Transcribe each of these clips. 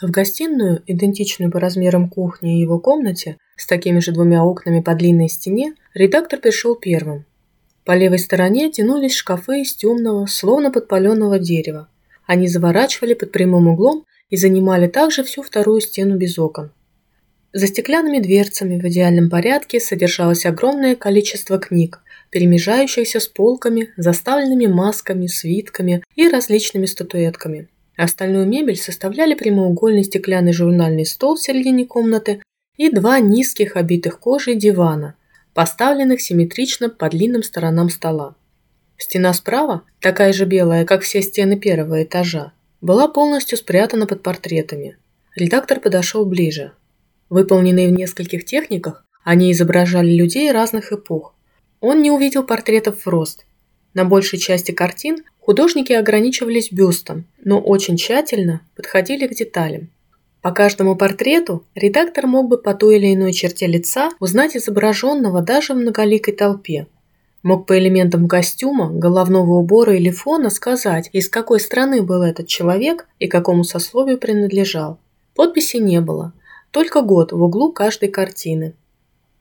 В гостиную, идентичную по размерам кухни и его комнате, с такими же двумя окнами по длинной стене, редактор пришел первым. По левой стороне тянулись шкафы из темного, словно подпаленного дерева. Они заворачивали под прямым углом и занимали также всю вторую стену без окон. За стеклянными дверцами в идеальном порядке содержалось огромное количество книг, перемежающихся с полками, заставленными масками, свитками и различными статуэтками. Остальную мебель составляли прямоугольный стеклянный журнальный стол в середине комнаты и два низких, обитых кожей дивана, поставленных симметрично по длинным сторонам стола. Стена справа, такая же белая, как все стены первого этажа, была полностью спрятана под портретами. Редактор подошел ближе. Выполненные в нескольких техниках, они изображали людей разных эпох. Он не увидел портретов в рост. На большей части картин художники ограничивались бюстом, но очень тщательно подходили к деталям. По каждому портрету редактор мог бы по той или иной черте лица узнать изображенного даже в многоликой толпе. Мог по элементам костюма, головного убора или фона сказать, из какой страны был этот человек и какому сословию принадлежал. Подписи не было – только год в углу каждой картины.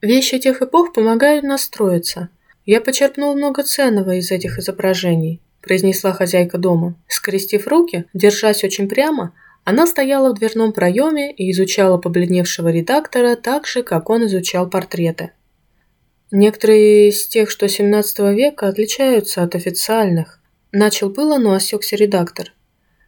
Вещи тех эпох помогают настроиться. Я почерпнул много ценного из этих изображений, произнесла хозяйка дома. Скрестив руки, держась очень прямо, она стояла в дверном проеме и изучала побледневшего редактора так же, как он изучал портреты. Некоторые из тех, что 17 века, отличаются от официальных. Начал было, но осекся редактор.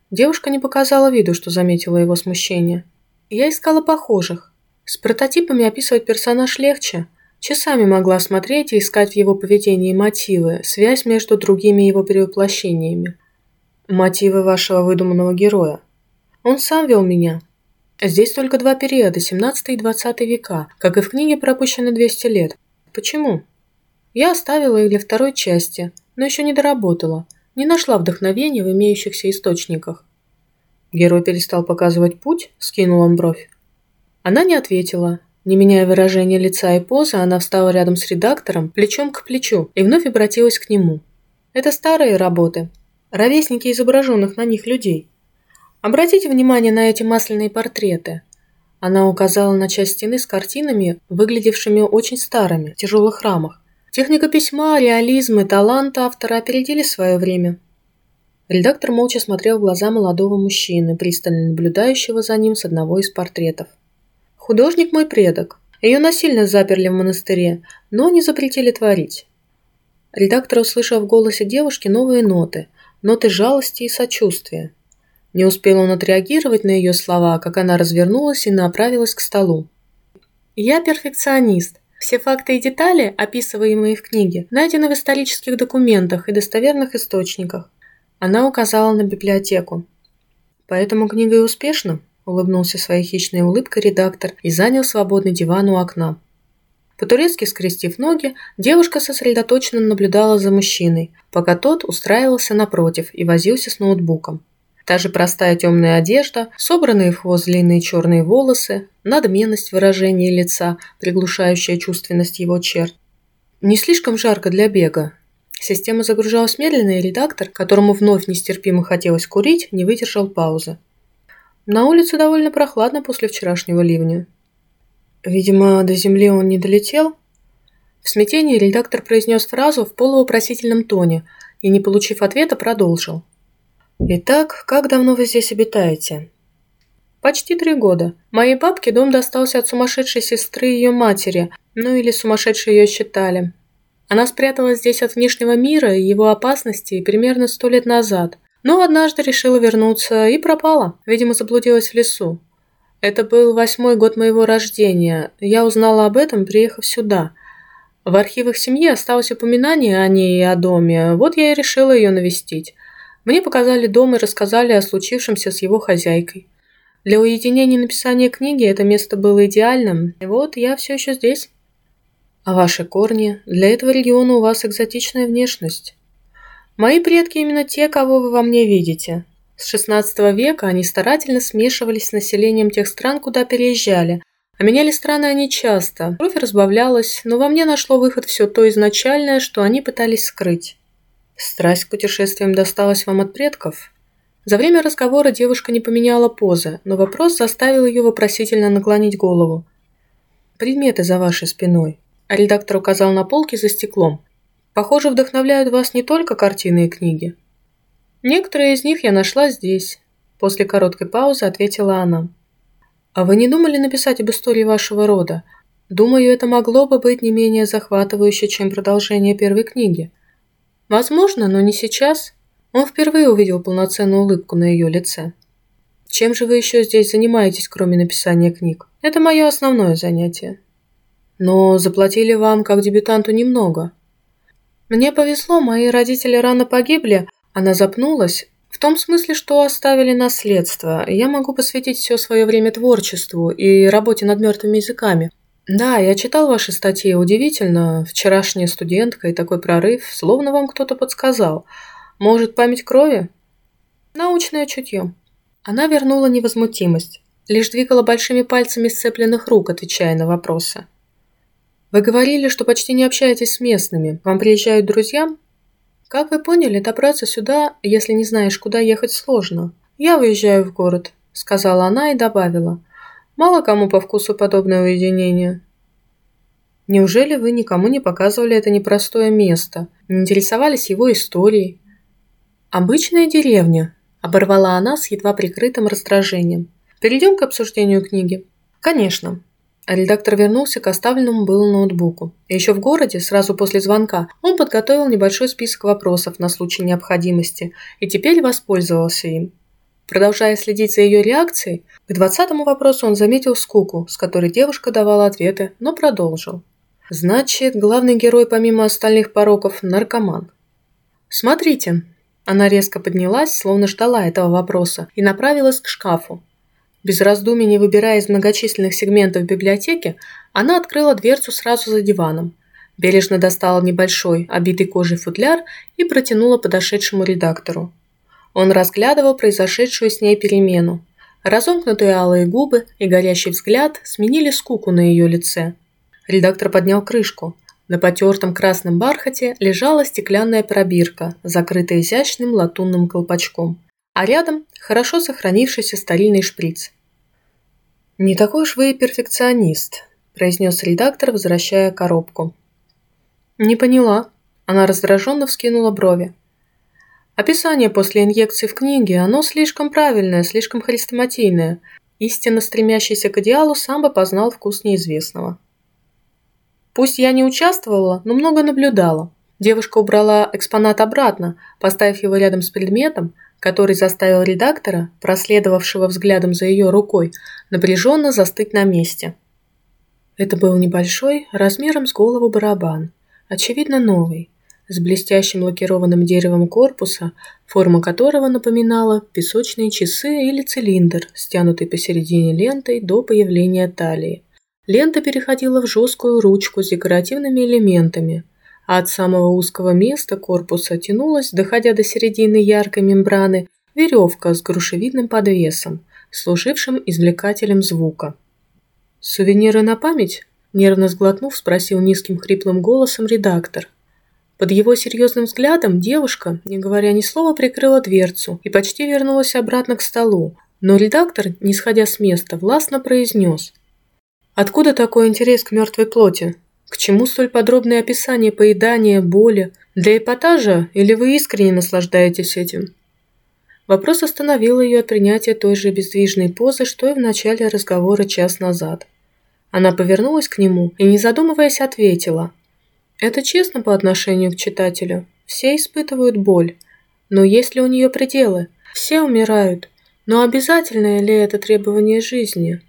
Девушка не показала виду, что заметила его смущение. Я искала похожих. С прототипами описывать персонаж легче. Часами могла смотреть и искать в его поведении мотивы, связь между другими его перевоплощениями. Мотивы вашего выдуманного героя. Он сам вел меня. Здесь только два периода, 17 и 20 века, как и в книге пропущено 200 лет. Почему? Я оставила их для второй части, но еще не доработала, не нашла вдохновения в имеющихся источниках. Герой перестал показывать путь, скинул он бровь. Она не ответила. Не меняя выражения лица и позы, она встала рядом с редактором, плечом к плечу, и вновь обратилась к нему. Это старые работы, ровесники изображенных на них людей. Обратите внимание на эти масляные портреты. Она указала на часть стены с картинами, выглядевшими очень старыми, в тяжелых рамах. Техника письма, реализм и талант автора опередили свое время. Редактор молча смотрел в глаза молодого мужчины, пристально наблюдающего за ним с одного из портретов. «Художник мой предок. Ее насильно заперли в монастыре, но не запретили творить». Редактор услышал в голосе девушки новые ноты, ноты жалости и сочувствия. Не успел он отреагировать на ее слова, как она развернулась и направилась к столу. «Я перфекционист. Все факты и детали, описываемые в книге, найдены в исторических документах и достоверных источниках. Она указала на библиотеку. «Поэтому книга и успешна?» – улыбнулся своей хищной улыбкой редактор и занял свободный диван у окна. По-турецки скрестив ноги, девушка сосредоточенно наблюдала за мужчиной, пока тот устраивался напротив и возился с ноутбуком. Та же простая темная одежда, собранные в хвост длинные черные волосы, надменность выражения лица, приглушающая чувственность его черт. «Не слишком жарко для бега?» Система загружалась медленно, и редактор, которому вновь нестерпимо хотелось курить, не выдержал паузы. На улице довольно прохладно после вчерашнего ливня. Видимо, до земли он не долетел. В смятении редактор произнес фразу в полувопросительном тоне и, не получив ответа, продолжил. «Итак, как давно вы здесь обитаете?» «Почти три года. Моей бабке дом достался от сумасшедшей сестры ее матери, ну или сумасшедшие ее считали. Она спряталась здесь от внешнего мира и его опасностей примерно сто лет назад, но однажды решила вернуться и пропала, видимо, заблудилась в лесу. Это был восьмой год моего рождения. Я узнала об этом, приехав сюда. В архивах семьи осталось упоминание о ней и о доме, вот я и решила ее навестить. Мне показали дом и рассказали о случившемся с его хозяйкой. Для уединения написания книги это место было идеальным, и вот я все еще здесь. А ваши корни? Для этого региона у вас экзотичная внешность. Мои предки именно те, кого вы во мне видите. С XVI века они старательно смешивались с населением тех стран, куда переезжали, а меняли страны они часто. Кровь разбавлялась, но во мне нашло выход все то изначальное, что они пытались скрыть. Страсть к путешествиям досталась вам от предков? За время разговора девушка не поменяла позы, но вопрос заставил ее вопросительно наклонить голову. «Предметы за вашей спиной», а редактор указал на полки за стеклом. «Похоже, вдохновляют вас не только картины и книги». «Некоторые из них я нашла здесь», – после короткой паузы ответила она. «А вы не думали написать об истории вашего рода? Думаю, это могло бы быть не менее захватывающе, чем продолжение первой книги. Возможно, но не сейчас. Он впервые увидел полноценную улыбку на ее лице. Чем же вы еще здесь занимаетесь, кроме написания книг? Это мое основное занятие. Но заплатили вам, как дебютанту, немного. Мне повезло, мои родители рано погибли, она запнулась, в том смысле, что оставили наследство. Я могу посвятить все свое время творчеству и работе над мертвыми языками. Да, я читал ваши статьи, удивительно. Вчерашняя студентка и такой прорыв, словно вам кто-то подсказал. Может, память крови? Научное чутье. Она вернула невозмутимость, лишь двигала большими пальцами сцепленных рук, отвечая на вопросы. Вы говорили, что почти не общаетесь с местными. Вам приезжают друзья? Как вы поняли, добраться сюда, если не знаешь, куда ехать, сложно. Я выезжаю в город, сказала она и добавила. Мало кому по вкусу подобное уединение. Неужели вы никому не показывали это непростое место, не интересовались его историей? Обычная деревня, оборвала она с едва прикрытым раздражением. Перейдем к обсуждению книги. Конечно. А редактор вернулся к оставленному было ноутбуку. еще в городе, сразу после звонка, он подготовил небольшой список вопросов на случай необходимости и теперь воспользовался им. Продолжая следить за ее реакцией, к двадцатому вопросу он заметил скуку, с которой девушка давала ответы, но продолжил. Значит, главный герой помимо остальных пороков – наркоман. Смотрите. Она резко поднялась, словно ждала этого вопроса, и направилась к шкафу. Без раздумий, не выбирая из многочисленных сегментов библиотеки, она открыла дверцу сразу за диваном. Бережно достала небольшой, обитый кожей футляр и протянула подошедшему редактору. Он разглядывал произошедшую с ней перемену. Разомкнутые алые губы и горящий взгляд сменили скуку на ее лице. Редактор поднял крышку. На потертом красном бархате лежала стеклянная пробирка, закрытая изящным латунным колпачком, а рядом хорошо сохранившийся старинный шприц. «Не такой уж вы и перфекционист», – произнес редактор, возвращая коробку. «Не поняла». Она раздраженно вскинула брови. Описание после инъекции в книге, оно слишком правильное, слишком хрестоматийное. Истинно стремящийся к идеалу сам бы познал вкус неизвестного. Пусть я не участвовала, но много наблюдала. Девушка убрала экспонат обратно, поставив его рядом с предметом, который заставил редактора, проследовавшего взглядом за ее рукой, напряженно застыть на месте. Это был небольшой, размером с голову барабан, очевидно новый, с блестящим лакированным деревом корпуса, форма которого напоминала песочные часы или цилиндр, стянутый посередине лентой до появления талии. Лента переходила в жесткую ручку с декоративными элементами, а от самого узкого места корпуса тянулась, доходя до середины яркой мембраны, веревка с грушевидным подвесом, служившим извлекателем звука. «Сувениры на память?» – нервно сглотнув, спросил низким хриплым голосом редактор – под его серьезным взглядом девушка, не говоря ни слова, прикрыла дверцу и почти вернулась обратно к столу. Но редактор, не сходя с места, властно произнес. «Откуда такой интерес к мертвой плоти? К чему столь подробное описание поедания, боли? Для эпатажа или вы искренне наслаждаетесь этим?» Вопрос остановил ее от принятия той же бездвижной позы, что и в начале разговора час назад. Она повернулась к нему и, не задумываясь, ответила – это честно по отношению к читателю. Все испытывают боль. Но есть ли у нее пределы? Все умирают. Но обязательно ли это требование жизни?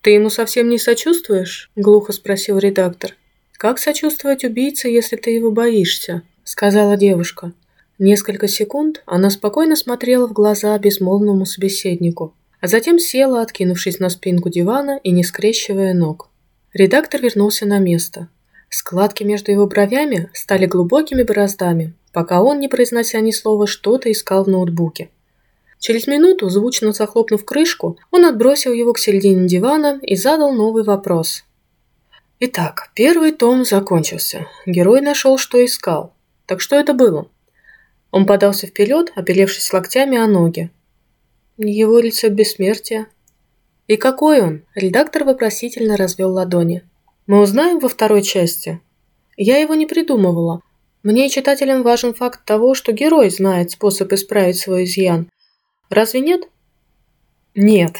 «Ты ему совсем не сочувствуешь?» – глухо спросил редактор. «Как сочувствовать убийце, если ты его боишься?» – сказала девушка. Несколько секунд она спокойно смотрела в глаза безмолвному собеседнику, а затем села, откинувшись на спинку дивана и не скрещивая ног. Редактор вернулся на место. Складки между его бровями стали глубокими бороздами, пока он, не произнося ни слова, что-то искал в ноутбуке. Через минуту, звучно захлопнув крышку, он отбросил его к середине дивана и задал новый вопрос. Итак, первый том закончился. Герой нашел, что искал. Так что это было? Он подался вперед, оперевшись локтями о ноги. Его рецепт бессмертия. И какой он? Редактор вопросительно развел ладони. Мы узнаем во второй части. Я его не придумывала. Мне и читателям важен факт того, что герой знает способ исправить свой изъян. Разве нет? Нет,